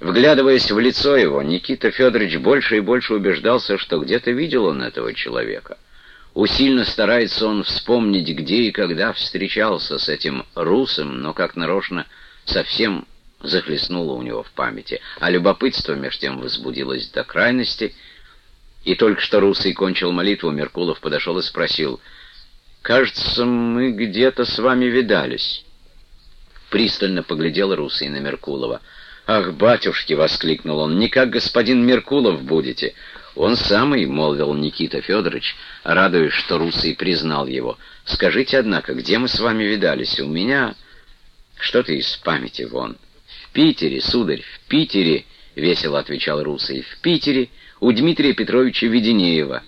Вглядываясь в лицо его, Никита Федорович больше и больше убеждался, что где-то видел он этого человека. Усильно старается он вспомнить, где и когда встречался с этим русым, но как нарочно совсем захлестнуло у него в памяти, а любопытство меж тем возбудилось до крайности, и только что русый кончил молитву, Меркулов подошел и спросил, «Кажется, мы где-то с вами видались». Пристально поглядел русый на Меркулова. «Ах, батюшки!» — воскликнул он. «Не как господин Меркулов будете!» «Он самый», — молвил Никита Федорович, радуясь, что русый признал его. «Скажите, однако, где мы с вами видались? У меня что-то из памяти вон». «В Питере, сударь, в Питере», — весело отвечал русый. «В Питере у Дмитрия Петровича Веденеева.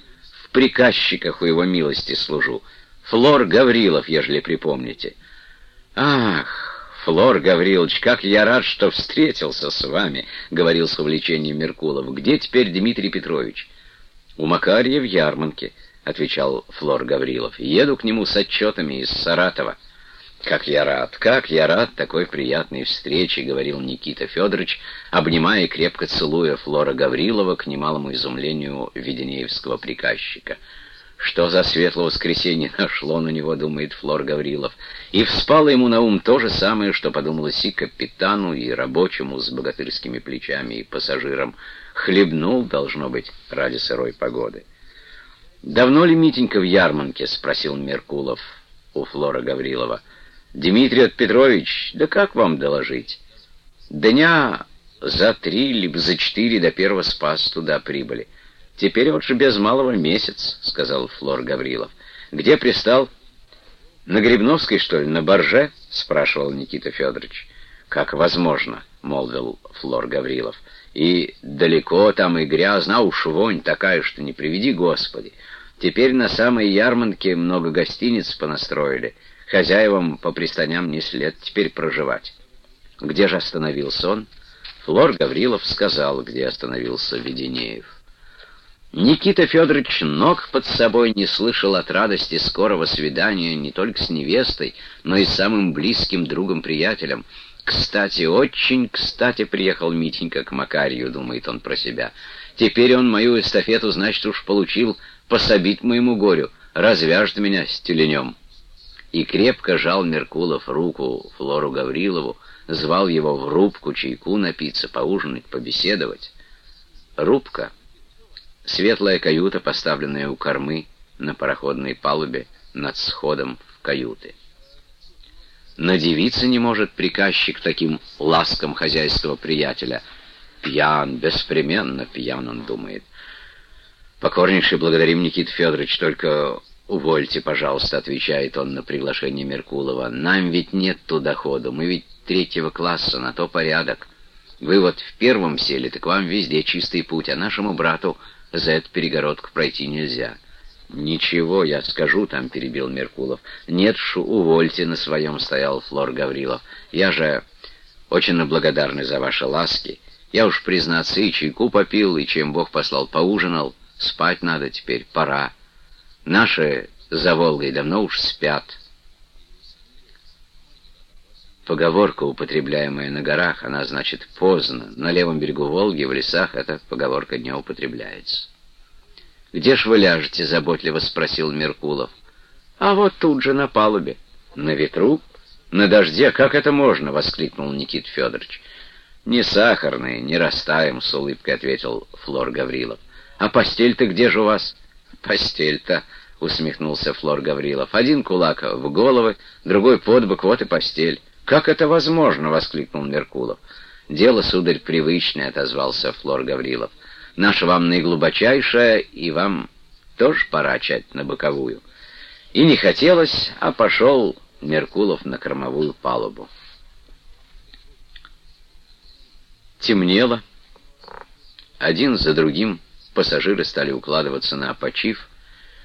В приказчиках у его милости служу. Флор Гаврилов, ежели припомните». «Ах!» «Флор Гаврилович, как я рад, что встретился с вами», — говорил с увлечением Меркулов. «Где теперь Дмитрий Петрович?» «У Макария в Ярманке», — отвечал Флор Гаврилов. «Еду к нему с отчетами из Саратова». «Как я рад, как я рад такой приятной встрече», — говорил Никита Федорович, обнимая и крепко целуя Флора Гаврилова к немалому изумлению Веденеевского приказчика. Что за светлое воскресенье нашло на него, думает Флор Гаврилов. И вспало ему на ум то же самое, что подумалось и капитану, и рабочему с богатырскими плечами, и пассажирам. Хлебнул, должно быть, ради сырой погоды. «Давно ли Митенька в Ярманке?» — спросил Меркулов у Флора Гаврилова. «Дмитрий Петрович, да как вам доложить? Дня за три, либо за четыре до первого спас туда прибыли». «Теперь вот же без малого месяц», — сказал Флор Гаврилов. «Где пристал?» «На Грибновской, что ли, на Борже?» — спрашивал Никита Федорович. «Как возможно», — молвил Флор Гаврилов. «И далеко там и грязно, а уж вонь такая, что не приведи Господи. Теперь на самой ярмарке много гостиниц понастроили. Хозяевам по пристаням не след теперь проживать». Где же остановился он? Флор Гаврилов сказал, где остановился Веденеев. Никита Федорович ног под собой не слышал от радости скорого свидания не только с невестой, но и с самым близким другом-приятелем. «Кстати, очень кстати приехал Митенька к Макарию», — думает он про себя. «Теперь он мою эстафету, значит, уж получил пособить моему горю, развяжет меня с тюленем». И крепко жал Меркулов руку Флору Гаврилову, звал его в рубку чайку напиться, поужинать, побеседовать. Рубка — Светлая каюта, поставленная у кормы на пароходной палубе над сходом в каюты. Надевиться не может приказчик таким ласкам хозяйства приятеля. Пьян, беспременно пьян, он думает. Покорнейший благодарим, Никит Федорович, только увольте, пожалуйста, отвечает он на приглашение Меркулова. Нам ведь нет туда ходу, мы ведь третьего класса, на то порядок. Вы вот в первом сели, так вам везде чистый путь, а нашему брату за эту перегородку пройти нельзя. «Ничего, я скажу там», — перебил Меркулов. «Нет, шу, увольте на своем», — стоял Флор Гаврилов. «Я же очень благодарный за ваши ласки. Я уж, признаться, и чайку попил, и чем Бог послал, поужинал. Спать надо теперь, пора. Наши за Волгой давно уж спят». Поговорка, употребляемая на горах, она значит поздно. На левом берегу Волги, в лесах, эта поговорка не употребляется. «Где ж вы ляжете?» — заботливо спросил Меркулов. «А вот тут же, на палубе». «На ветру? На дожде? Как это можно?» — воскликнул Никит Федорович. «Не сахарные, не растаем», — с улыбкой ответил Флор Гаврилов. «А постель-то где же у вас?» «Постель-то», — усмехнулся Флор Гаврилов. «Один кулак в головы, другой под бок, вот и постель». «Как это возможно?» — воскликнул Меркулов. «Дело, сударь, привычное», — отозвался Флор Гаврилов. «Наша вам наиглубочайшая, и вам тоже пора чать на боковую». И не хотелось, а пошел Меркулов на кормовую палубу. Темнело. Один за другим пассажиры стали укладываться на почив.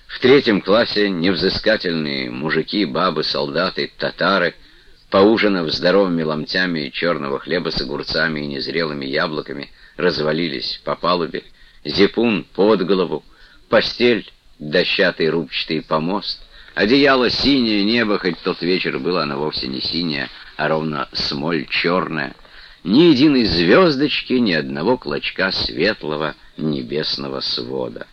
В третьем классе невзыскательные мужики, бабы, солдаты, татары — Поужинав здоровыми ломтями черного хлеба с огурцами и незрелыми яблоками, развалились по палубе, зипун под голову, постель, дощатый рубчатый помост, одеяло синее, небо, хоть тот вечер было оно вовсе не синее, а ровно смоль черная, ни единой звездочки, ни одного клочка светлого небесного свода.